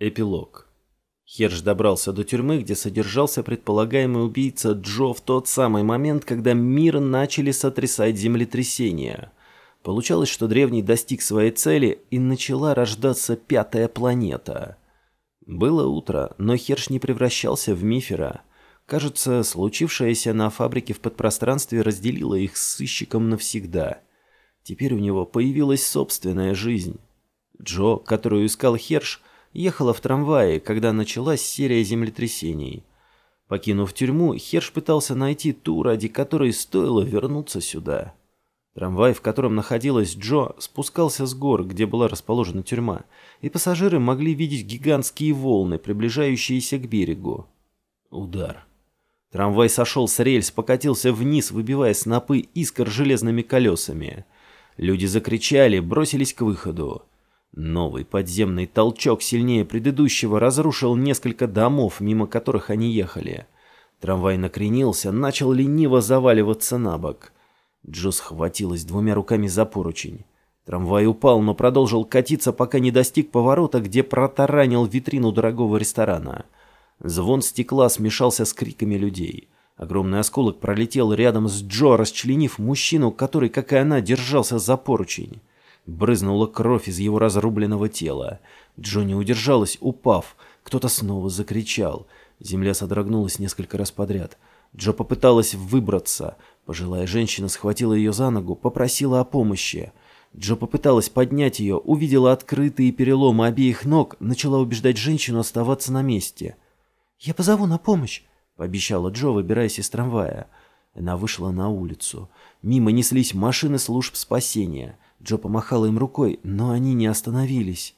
Эпилог. Херш добрался до тюрьмы, где содержался предполагаемый убийца Джо в тот самый момент, когда мир начали сотрясать землетрясения. Получалось, что древний достиг своей цели, и начала рождаться пятая планета. Было утро, но Херш не превращался в мифера. Кажется, случившееся на фабрике в подпространстве разделило их с сыщиком навсегда. Теперь у него появилась собственная жизнь. Джо, которую искал Херш, ехала в трамвае, когда началась серия землетрясений. Покинув тюрьму, Херш пытался найти ту, ради которой стоило вернуться сюда. Трамвай, в котором находилась Джо, спускался с гор, где была расположена тюрьма, и пассажиры могли видеть гигантские волны, приближающиеся к берегу. Удар. Трамвай сошел с рельс, покатился вниз, выбивая снопы искр железными колесами. Люди закричали, бросились к выходу. Новый подземный толчок сильнее предыдущего разрушил несколько домов, мимо которых они ехали. Трамвай накренился, начал лениво заваливаться на бок. Джо схватилась двумя руками за поручень. Трамвай упал, но продолжил катиться, пока не достиг поворота, где протаранил витрину дорогого ресторана. Звон стекла смешался с криками людей. Огромный осколок пролетел рядом с Джо, расчленив мужчину, который, как и она, держался за поручень. Брызнула кровь из его разрубленного тела. Джонни удержалась, упав. Кто-то снова закричал. Земля содрогнулась несколько раз подряд. Джо попыталась выбраться. Пожилая женщина схватила ее за ногу, попросила о помощи. Джо попыталась поднять ее, увидела открытые переломы обеих ног, начала убеждать женщину оставаться на месте. «Я позову на помощь», — пообещала Джо, выбираясь из трамвая. Она вышла на улицу. Мимо неслись машины служб спасения. Джо помахала им рукой, но они не остановились.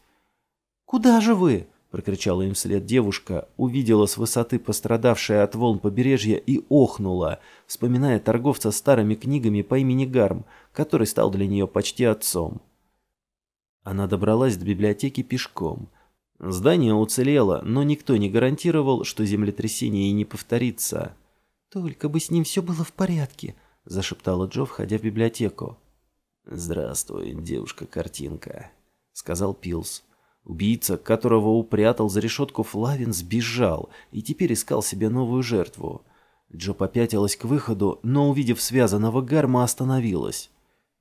«Куда же вы?» — прокричала им вслед девушка, увидела с высоты пострадавшее от волн побережья и охнула, вспоминая торговца старыми книгами по имени Гарм, который стал для нее почти отцом. Она добралась до библиотеки пешком. Здание уцелело, но никто не гарантировал, что землетрясение и не повторится. «Только бы с ним все было в порядке», — зашептала Джо, входя в библиотеку. «Здравствуй, девушка-картинка», — сказал Пилс. Убийца, которого упрятал за решетку Флавин, сбежал и теперь искал себе новую жертву. Джо попятилась к выходу, но, увидев связанного гарма, остановилась.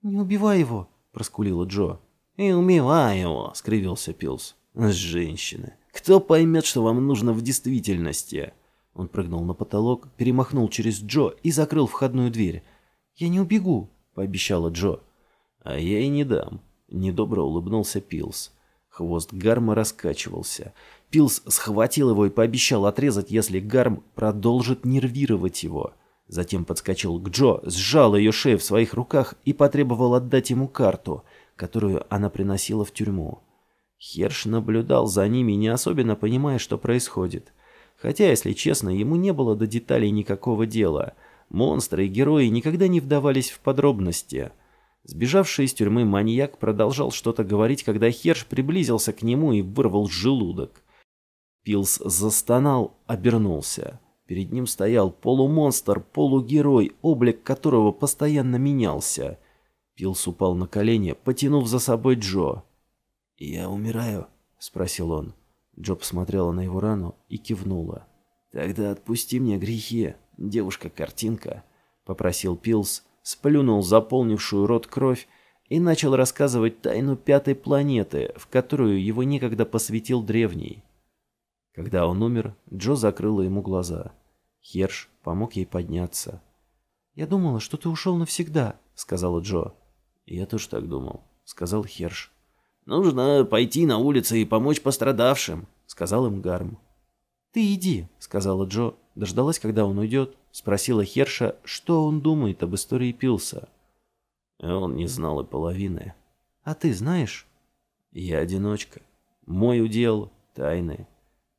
«Не убивай его», — проскулила Джо. «И убивай его», — скривился Пилс. «Женщина, кто поймет, что вам нужно в действительности?» Он прыгнул на потолок, перемахнул через Джо и закрыл входную дверь. «Я не убегу», — пообещала Джо. «А я и не дам», — недобро улыбнулся Пилс. Хвост Гарма раскачивался. Пилс схватил его и пообещал отрезать, если Гарм продолжит нервировать его. Затем подскочил к Джо, сжал ее шею в своих руках и потребовал отдать ему карту, которую она приносила в тюрьму. Херш наблюдал за ними, не особенно понимая, что происходит. Хотя, если честно, ему не было до деталей никакого дела. Монстры и герои никогда не вдавались в подробности. Сбежавший из тюрьмы маньяк продолжал что-то говорить, когда Херш приблизился к нему и вырвал желудок. Пилс застонал, обернулся. Перед ним стоял полумонстр, полугерой, облик которого постоянно менялся. Пилс упал на колени, потянув за собой Джо. «Я умираю?» — спросил он. Джо посмотрела на его рану и кивнула. «Тогда отпусти мне грехи, девушка-картинка», — попросил Пилс, сплюнул заполнившую рот кровь и начал рассказывать тайну пятой планеты, в которую его некогда посвятил древний. Когда он умер, Джо закрыла ему глаза. Херш помог ей подняться. «Я думала, что ты ушел навсегда», — сказала Джо. «Я тоже так думал», — сказал Херш. «Нужно пойти на улицы и помочь пострадавшим», — сказал им Гарм. «Ты иди», — сказала Джо, дождалась, когда он уйдет, Спросила Херша, что он думает об истории Пилса. Он не знал и половины. А ты знаешь? Я одиночка. Мой удел — тайны.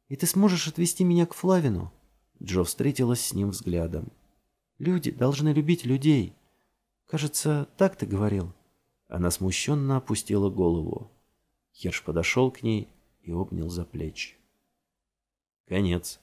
И ты сможешь отвести меня к Флавину? Джо встретилась с ним взглядом. Люди должны любить людей. Кажется, так ты говорил. Она смущенно опустила голову. Херш подошел к ней и обнял за плечи. Конец.